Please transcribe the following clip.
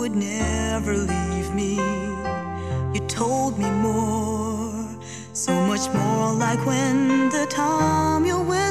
would never leave me. You told me more, so much more like when the time you were.